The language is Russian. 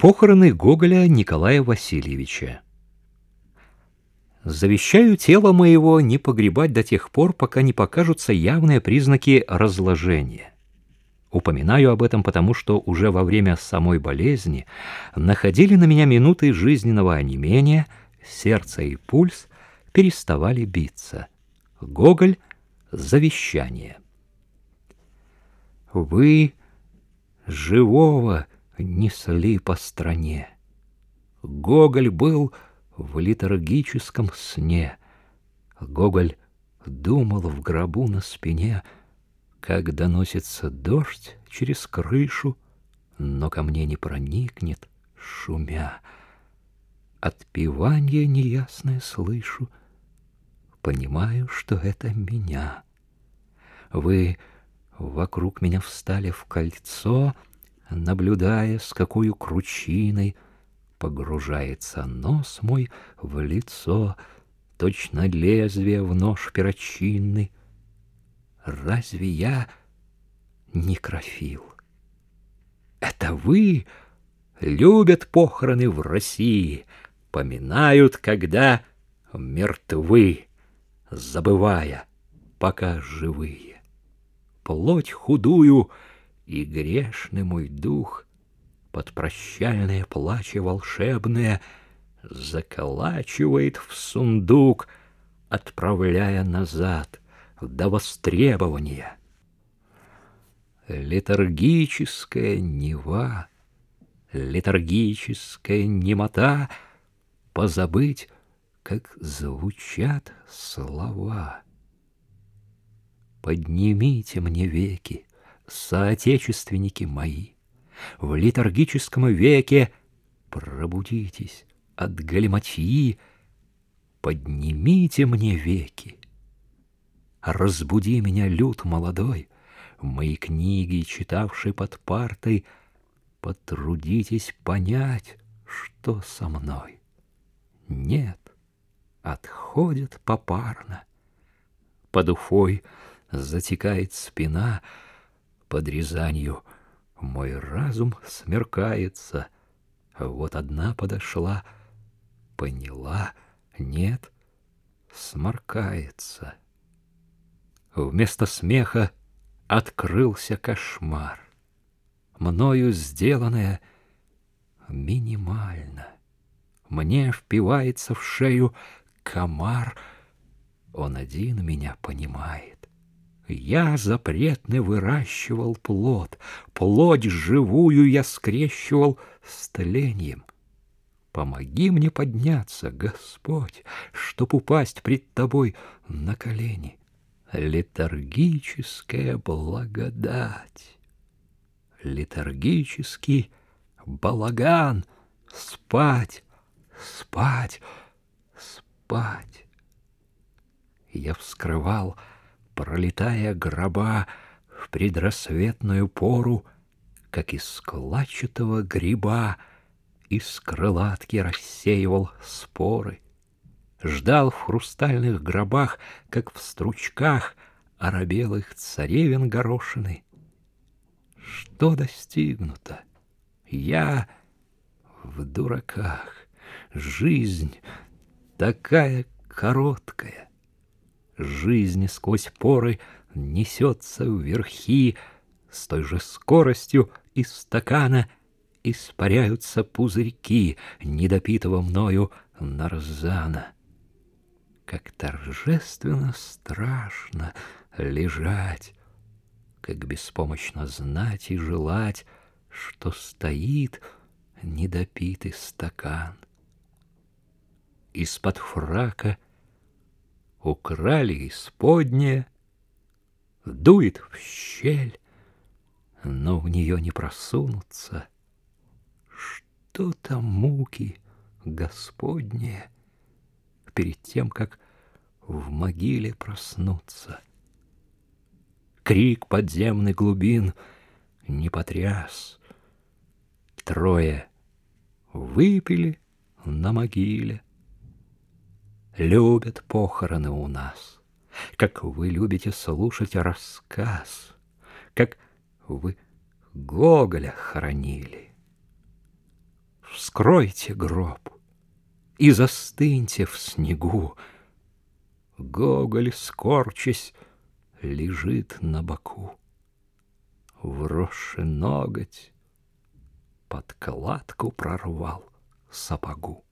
Похороны Гоголя Николая Васильевича. Завещаю тело моего не погребать до тех пор, пока не покажутся явные признаки разложения. Упоминаю об этом потому, что уже во время самой болезни находили на меня минуты жизненного онемения, сердце и пульс переставали биться. Гоголь — завещание. Вы живого несли по стране. Гоголь был в литургическом сне. Гоголь думал в гробу на спине, как доносится дождь через крышу, но ко мне не проникнет, шумя. Отпевание неясное слышу, понимаю, что это меня. Вы вокруг меня встали в кольцо — наблюдая, с какой кручиной погружается нос мой в лицо, точно лезвие в нож перочинный. Разве я некрофил? Это вы любят похороны в России, поминают, когда мертвы, забывая, пока живые. Плоть худую — и грешный мой дух под прощальное плаче волшебное заколачивает в сундук, отправляя назад до востребования. Летаргическая нева, летаргическая немота позабыть, как звучат слова. Поднимите мне веки, соотечественники мои, в литургическом веке пробудитесь от галиматьи, поднимите мне веки. Разбуди меня, люд молодой, мои книги, читавший под партой, потрудитесь понять, что со мной. Нет, отходит попарно. Под уфой затекает спина — под Рязанью мой разум смеркается. Вот одна подошла, поняла, нет, сморкается. Вместо смеха открылся кошмар. Мною сделанное минимально. Мне впивается в шею комар. Он один меня понимает. Я запретно выращивал плод, плоть живую я скрещивал с тлением. Помоги мне подняться, Господь, чтоб упасть пред Тобой на колени. Летаргическая благодать, летаргический балаган, спать, спать, спать. Я вскрывал пролетая гроба в предрассветную пору, как из складчатого гриба из крылатки рассеивал споры. Ждал в хрустальных гробах, как в стручках оробелых царевин горошины. Что достигнуто? Я в дураках. Жизнь такая короткая. Жизнь сквозь поры несется вверхи, С той же скоростью из стакана Испаряются пузырьки Недопитого мною нарзана. Как торжественно страшно лежать, Как беспомощно знать и желать, Что стоит недопитый стакан. Из-под фрака — украли исподнее, дует в щель, но в нее не просунуться. Что там муки Господние перед тем, как в могиле проснуться? Крик подземный глубин не потряс. Трое выпили на могиле — любят похороны у нас, как вы любите слушать рассказ, как вы Гоголя хоронили. вскройте гроб и застыньте в снегу. Гоголь, скорчась, лежит на боку. Вросший ноготь подкладку прорвал сапогу.